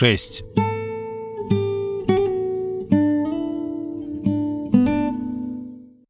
6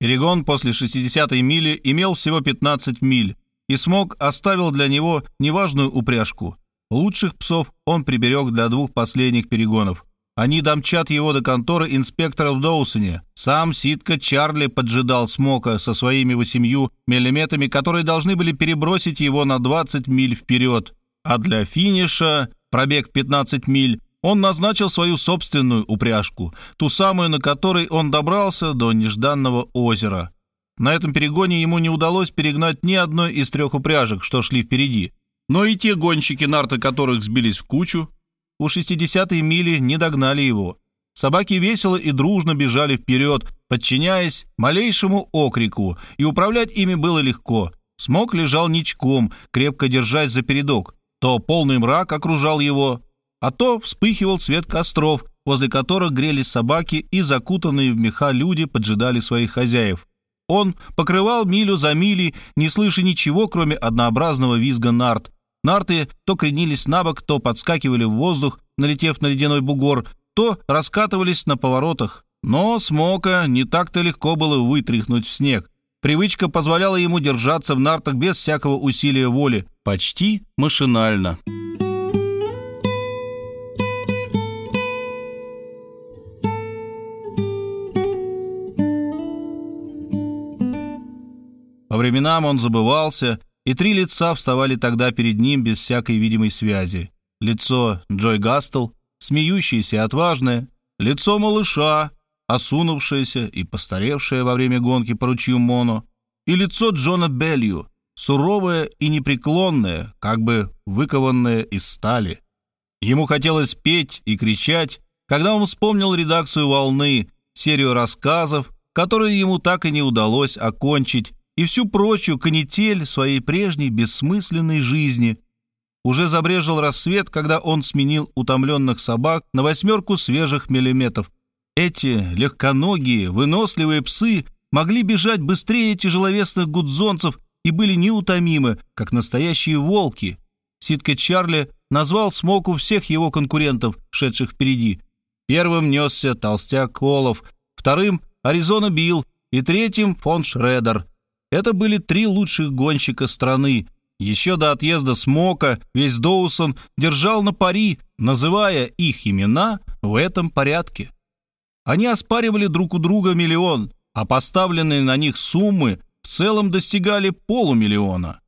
Перегон после 60-й мили имел всего 15 миль, и Смог оставил для него неважную упряжку. Лучших псов он приберег для двух последних перегонов. Они домчат его до конторы инспектора в Доусоне. Сам Ситка Чарли поджидал Смока со своими восемью миллиметрами, которые должны были перебросить его на 20 миль вперед. А для финиша, пробег 15 миль, он назначил свою собственную упряжку, ту самую, на которой он добрался до нежданного озера. На этом перегоне ему не удалось перегнать ни одной из трех упряжек, что шли впереди. Но и те гонщики, нарты которых сбились в кучу, у 60-й мили не догнали его. Собаки весело и дружно бежали вперед, подчиняясь малейшему окрику, и управлять ими было легко. Смок лежал ничком, крепко держась за передок. То полный мрак окружал его, а то вспыхивал свет костров, возле которых грелись собаки и закутанные в меха люди поджидали своих хозяев. Он покрывал милю за милей, не слыша ничего, кроме однообразного визга нарт. Нарты то кренились на бок, то подскакивали в воздух, налетев на ледяной бугор, то раскатывались на поворотах. Но Смока не так-то легко было вытряхнуть в снег. Привычка позволяла ему держаться в нартах без всякого усилия воли, почти машинально. По временам он забывался, и три лица вставали тогда перед ним без всякой видимой связи. Лицо Джой Гастел, смеющееся и отважное, лицо малыша, осунувшееся и постаревшее во время гонки по ручью Моно, и лицо Джона Белью, суровое и непреклонное, как бы выкованное из стали. Ему хотелось петь и кричать, когда он вспомнил редакцию «Волны», серию рассказов, которые ему так и не удалось окончить, и всю прочую канитель своей прежней бессмысленной жизни. Уже забрежил рассвет, когда он сменил утомленных собак на восьмерку свежих миллиметров. Эти легконогие, выносливые псы могли бежать быстрее тяжеловесных гудзонцев и были неутомимы, как настоящие волки. Ситка Чарли назвал Смоку всех его конкурентов, шедших впереди. Первым несся толстяк Колов, вторым — Аризона Билл и третьим — фон Шредер — это были три лучших гонщика страны. Еще до отъезда Смока весь Доусон держал на пари, называя их имена в этом порядке. Они оспаривали друг у друга миллион, а поставленные на них суммы в целом достигали полумиллиона.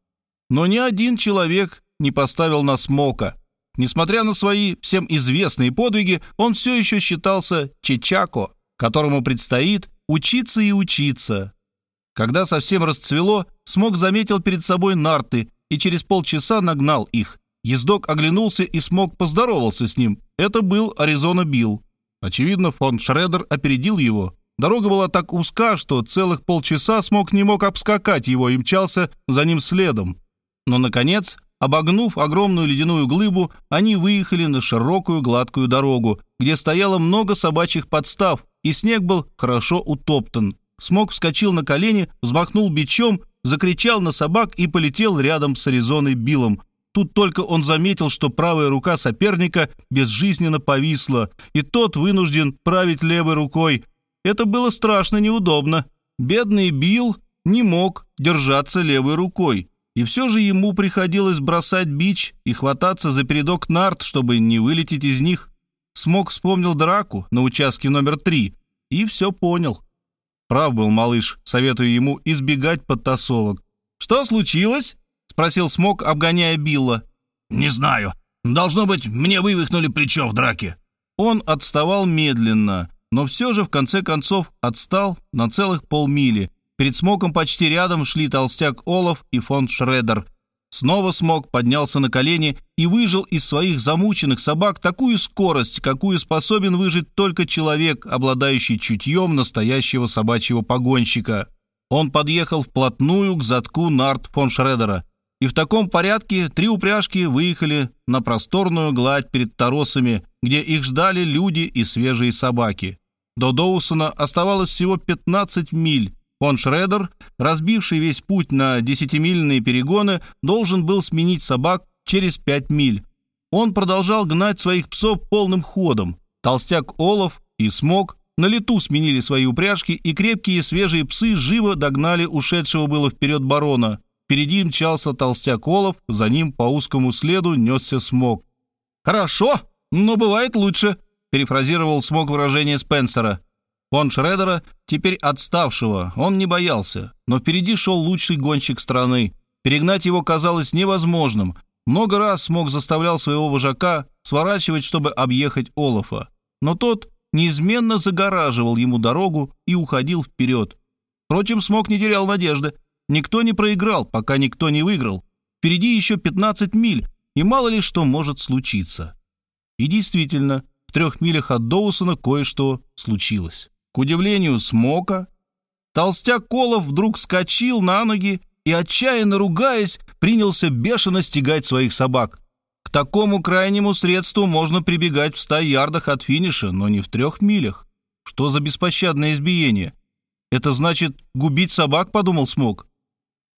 Но ни один человек не поставил на Смока. Несмотря на свои всем известные подвиги, он все еще считался Чечако, которому предстоит учиться и учиться, когда совсем расцвело, Смог заметил перед собой нарты и через полчаса нагнал их. Ездок оглянулся и Смог поздоровался с ним. Это был Аризона Билл. Очевидно, фон Шредер опередил его. Дорога была так узка, что целых полчаса Смог не мог обскакать его и мчался за ним следом. Но, наконец, обогнув огромную ледяную глыбу, они выехали на широкую гладкую дорогу, где стояло много собачьих подстав, и снег был хорошо утоптан. Смок вскочил на колени, взмахнул бичом, закричал на собак и полетел рядом с Аризоной Биллом. Тут только он заметил, что правая рука соперника безжизненно повисла, и тот вынужден править левой рукой. Это было страшно неудобно. Бедный Билл не мог держаться левой рукой, и все же ему приходилось бросать бич и хвататься за передок нарт, чтобы не вылететь из них. Смок вспомнил драку на участке номер три и все понял. Прав был малыш, советую ему избегать подтасовок. «Что случилось?» — спросил Смок, обгоняя Билла. «Не знаю. Должно быть, мне вывихнули плечо в драке». Он отставал медленно, но все же в конце концов отстал на целых полмили. Перед Смоком почти рядом шли толстяк Олаф и фон Шредер — Снова смог, поднялся на колени и выжил из своих замученных собак такую скорость, какую способен выжить только человек, обладающий чутьем настоящего собачьего погонщика. Он подъехал вплотную к задку нарт фон Шредера, и в таком порядке три упряжки выехали на просторную гладь перед торосами, где их ждали люди и свежие собаки. До Доусона оставалось всего 15 миль, Фон Шредер, разбивший весь путь на десятимильные перегоны, должен был сменить собак через пять миль. он продолжал гнать своих псов полным ходом. Толстяк Олов и Смок на лету сменили свои упряжки, и крепкие свежие псы живо догнали ушедшего было вперед барона. Впереди мчался толстяк Олов, за ним по узкому следу несся Смок. «Хорошо, но бывает лучше», — перефразировал Смок выражение Спенсера. Фон Шредера, теперь отставшего, он не боялся, но впереди шел лучший гонщик страны. Перегнать его казалось невозможным. Много раз Смок заставлял своего вожака сворачивать, чтобы объехать Олафа. Но тот неизменно загораживал ему дорогу и уходил вперед. Впрочем, Смок не терял надежды. Никто не проиграл, пока никто не выиграл. Впереди еще 15 миль, и мало ли что может случиться. И действительно, в трех милях от Доусона кое-что случилось. К удивлению Смока, толстяк Колов вдруг вскочил на ноги и, отчаянно ругаясь, принялся бешено стегать своих собак. К такому крайнему средству можно прибегать в ста ярдах от финиша, но не в трех милях. Что за беспощадное избиение? Это значит губить собак, подумал Смок.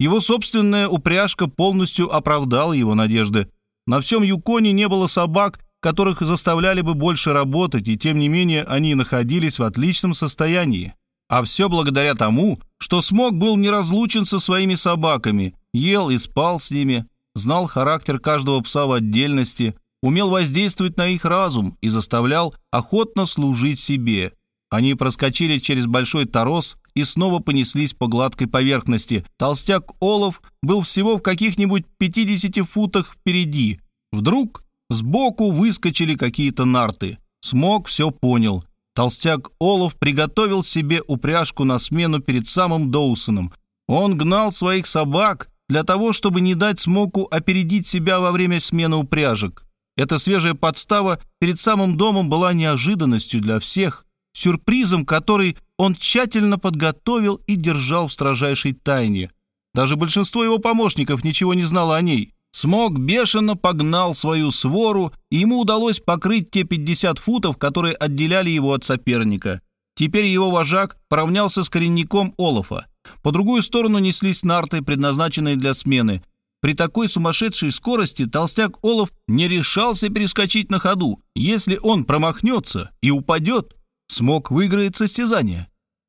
Его собственная упряжка полностью оправдала его надежды. На всем Юконе не было собак, которых заставляли бы больше работать, и тем не менее они находились в отличном состоянии. А все благодаря тому, что Смог был неразлучен со своими собаками, ел и спал с ними, знал характер каждого пса в отдельности, умел воздействовать на их разум и заставлял охотно служить себе. Они проскочили через большой торос и снова понеслись по гладкой поверхности. Толстяк Олов был всего в каких-нибудь 50 футах впереди. Вдруг Сбоку выскочили какие-то нарты. Смог все понял. Толстяк Олов приготовил себе упряжку на смену перед самым Доусоном. Он гнал своих собак для того, чтобы не дать Смоку опередить себя во время смены упряжек. Эта свежая подстава перед самым домом была неожиданностью для всех, сюрпризом, который он тщательно подготовил и держал в строжайшей тайне. Даже большинство его помощников ничего не знало о ней. Смог бешено погнал свою свору, и ему удалось покрыть те 50 футов, которые отделяли его от соперника. Теперь его вожак поравнялся с коренником Олафа. По другую сторону неслись нарты, предназначенные для смены. При такой сумасшедшей скорости толстяк Олаф не решался перескочить на ходу. Если он промахнется и упадет, Смог выиграет состязание.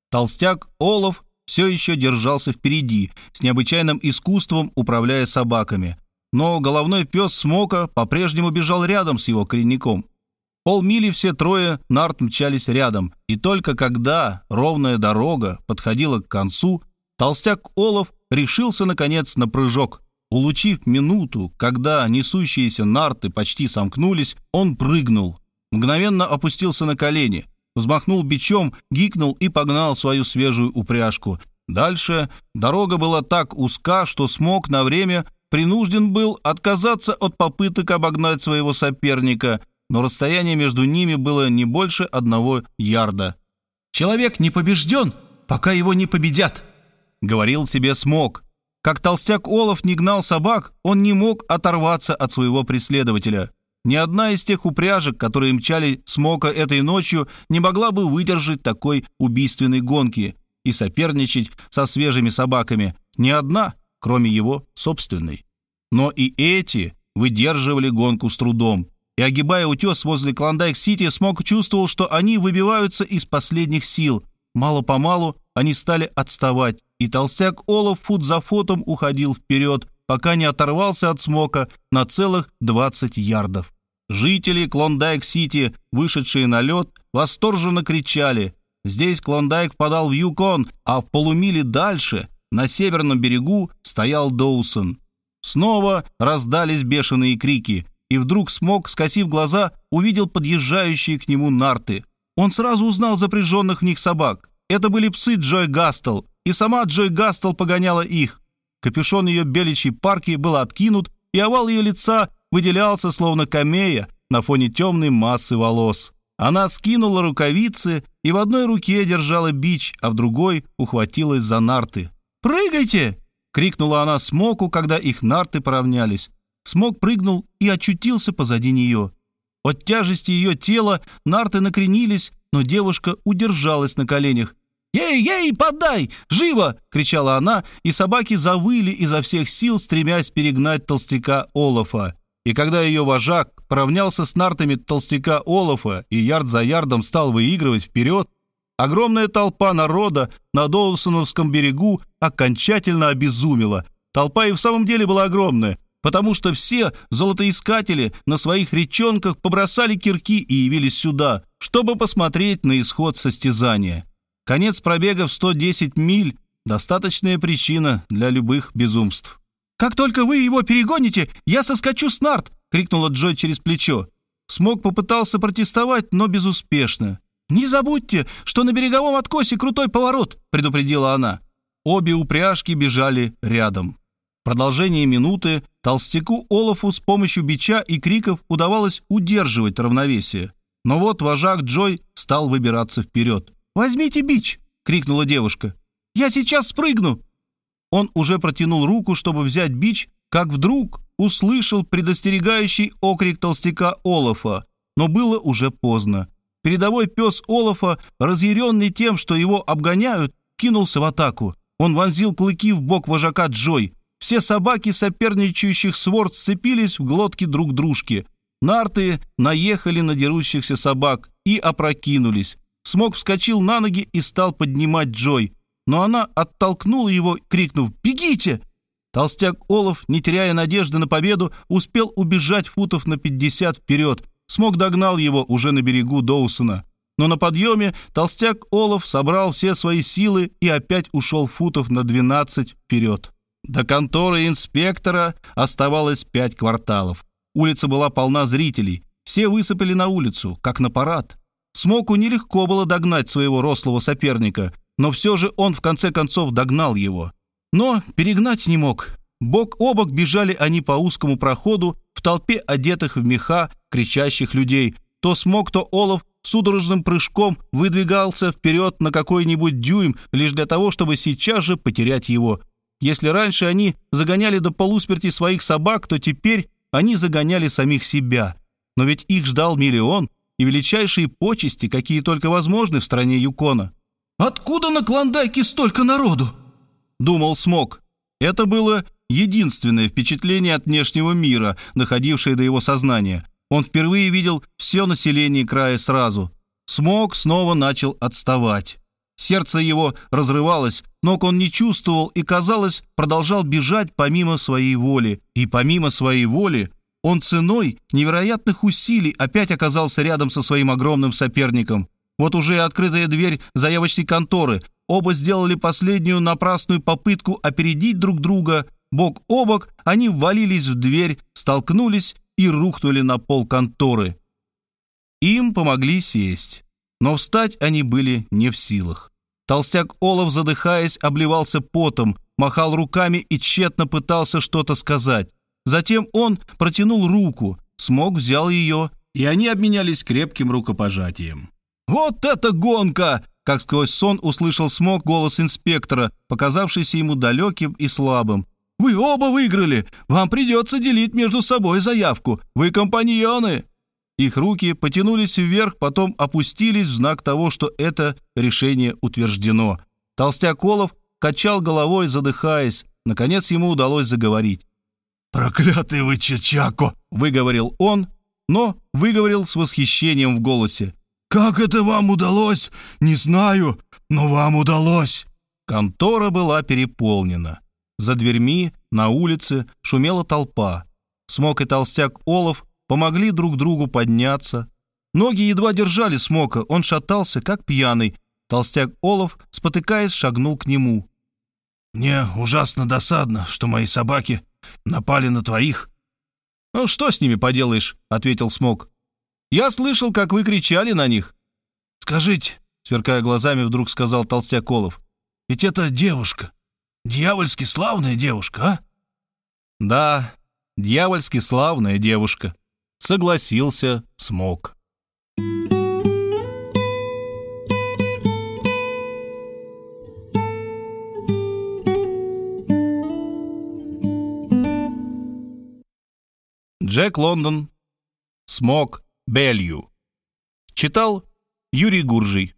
Толстяк Олаф все еще держался впереди, с необычайным искусством управляя собаками но головной пес Смока по-прежнему бежал рядом с его коренником. Полмили все трое нарт мчались рядом, и только когда ровная дорога подходила к концу, толстяк Олов решился, наконец, на прыжок. Улучив минуту, когда несущиеся нарты почти сомкнулись, он прыгнул. Мгновенно опустился на колени, взмахнул бичом, гикнул и погнал свою свежую упряжку. Дальше дорога была так узка, что смог на время принужден был отказаться от попыток обогнать своего соперника, но расстояние между ними было не больше одного ярда. «Человек не побежден, пока его не победят», — говорил себе Смок. Как толстяк Олаф не гнал собак, он не мог оторваться от своего преследователя. Ни одна из тех упряжек, которые мчали Смока этой ночью, не могла бы выдержать такой убийственной гонки и соперничать со свежими собаками. Ни одна кроме его собственной. Но и эти выдерживали гонку с трудом. И, огибая утес возле Клондайк-Сити, Смок чувствовал, что они выбиваются из последних сил. Мало-помалу они стали отставать, и толстяк Олаф фут за футом уходил вперед, пока не оторвался от Смока на целых 20 ярдов. Жители Клондайк-Сити, вышедшие на лед, восторженно кричали. Здесь Клондайк подал в Юкон, а в полумиле дальше на северном берегу стоял Доусон. Снова раздались бешеные крики, и вдруг Смок, скосив глаза, увидел подъезжающие к нему нарты. Он сразу узнал запряженных в них собак. Это были псы Джой Гастел, и сама Джой Гастел погоняла их. Капюшон ее беличьей парки был откинут, и овал ее лица выделялся, словно камея, на фоне темной массы волос. Она скинула рукавицы и в одной руке держала бич, а в другой ухватилась за нарты. «Прыгайте!» — крикнула она Смоку, когда их нарты поравнялись. Смок прыгнул и очутился позади нее. От тяжести ее тела нарты накренились, но девушка удержалась на коленях. «Ей, ей, подай! Живо!» — кричала она, и собаки завыли изо всех сил, стремясь перегнать толстяка Олафа. и когда ее вожак поравнялся с нартами толстяка Олафа и ярд за ярдом стал выигрывать вперед, огромная толпа народа на Доусоновском берегу окончательно обезумела. Толпа и в самом деле была огромная, потому что все золотоискатели на своих речонках побросали кирки и явились сюда, чтобы посмотреть на исход состязания. Конец пробега в 110 миль – достаточная причина для любых безумств. «Как только вы его перегоните, я соскочу с нарт!» — крикнула Джой через плечо. Смог попытался протестовать, но безуспешно. «Не забудьте, что на береговом откосе крутой поворот», — предупредила она. Обе упряжки бежали рядом. В продолжение минуты толстяку Олафу с помощью бича и криков удавалось удерживать равновесие. Но вот вожак Джой стал выбираться вперед. «Возьмите бич!» — крикнула девушка. «Я сейчас спрыгну!» Он уже протянул руку, чтобы взять бич, как вдруг услышал предостерегающий окрик толстяка Олафа, но было уже поздно. Передовой пес Олафа, разъяренный тем, что его обгоняют, кинулся в атаку. Он вонзил клыки в бок вожака Джой. Все собаки соперничающих свор сцепились в глотки друг дружки. Нарты наехали на дерущихся собак и опрокинулись. Смок вскочил на ноги и стал поднимать Джой, но она оттолкнула его, крикнув «Бегите!». Толстяк Олаф, не теряя надежды на победу, успел убежать футов на 50 вперед. Смог догнал его уже на берегу Доусона. Но на подъеме толстяк Олаф собрал все свои силы и опять ушел футов на 12 вперед. До конторы инспектора оставалось пять кварталов. Улица была полна зрителей. Все высыпали на улицу, как на парад. Смоку нелегко было догнать своего рослого соперника, но все же он в конце концов догнал его. Но перегнать не мог. Бок о бок бежали они по узкому проходу в толпе одетых в меха, кричащих людей. То смог, то Олов судорожным прыжком выдвигался вперед на какой-нибудь дюйм, лишь для того, чтобы сейчас же потерять его. Если раньше они загоняли до полусмерти своих собак, то теперь они загоняли самих себя. Но ведь их ждал миллион и величайшие почести, какие только возможны в стране Юкона. «Откуда на Клондайке столько народу?» — думал Смок. Это было единственное впечатление от внешнего мира, доходившее до его сознания. Он впервые видел все население края сразу. Смок снова начал отставать. Сердце его разрывалось, ног он не чувствовал и, казалось, продолжал бежать помимо своей воли. И помимо своей воли он ценой невероятных усилий опять оказался рядом со своим огромным соперником. Вот уже открытая дверь заявочной конторы. Оба сделали последнюю напрасную попытку опередить друг друга. Бок о бок они ввалились в дверь, столкнулись и рухнули на пол конторы. Им помогли сесть, но встать они были не в силах. Толстяк Олов, задыхаясь, обливался потом, махал руками и тщетно пытался что-то сказать. Затем он протянул руку, Смог взял ее, и они обменялись крепким рукопожатием. «Вот это гонка!» Как сквозь сон услышал Смог голос инспектора, показавшийся ему далеким и слабым. «Вы оба выиграли! Вам придется делить между собой заявку! Вы компаньоны!» Их руки потянулись вверх, потом опустились в знак того, что это решение утверждено. Толстяк Олов качал головой, задыхаясь. Наконец ему удалось заговорить. «Проклятый вы Чачако!» — выговорил он, но выговорил с восхищением в голосе. «Как это вам удалось? Не знаю, но вам удалось!» Контора была переполнена. За дверьми, на улице, шумела толпа. Смок и толстяк Олов помогли друг другу подняться. Ноги едва держали Смока, он шатался, как пьяный. Толстяк Олов, спотыкаясь, шагнул к нему. «Мне ужасно досадно, что мои собаки напали на твоих». «Ну, что с ними поделаешь?» — ответил Смок. Я слышал, как вы кричали на них». «Скажите», — сверкая глазами, вдруг сказал Толстяколов, «ведь это девушка, дьявольски славная девушка, а?» «Да, дьявольски славная девушка», — согласился Смок. Джек Лондон, Смок Белью. Читал Юрий Гуржий.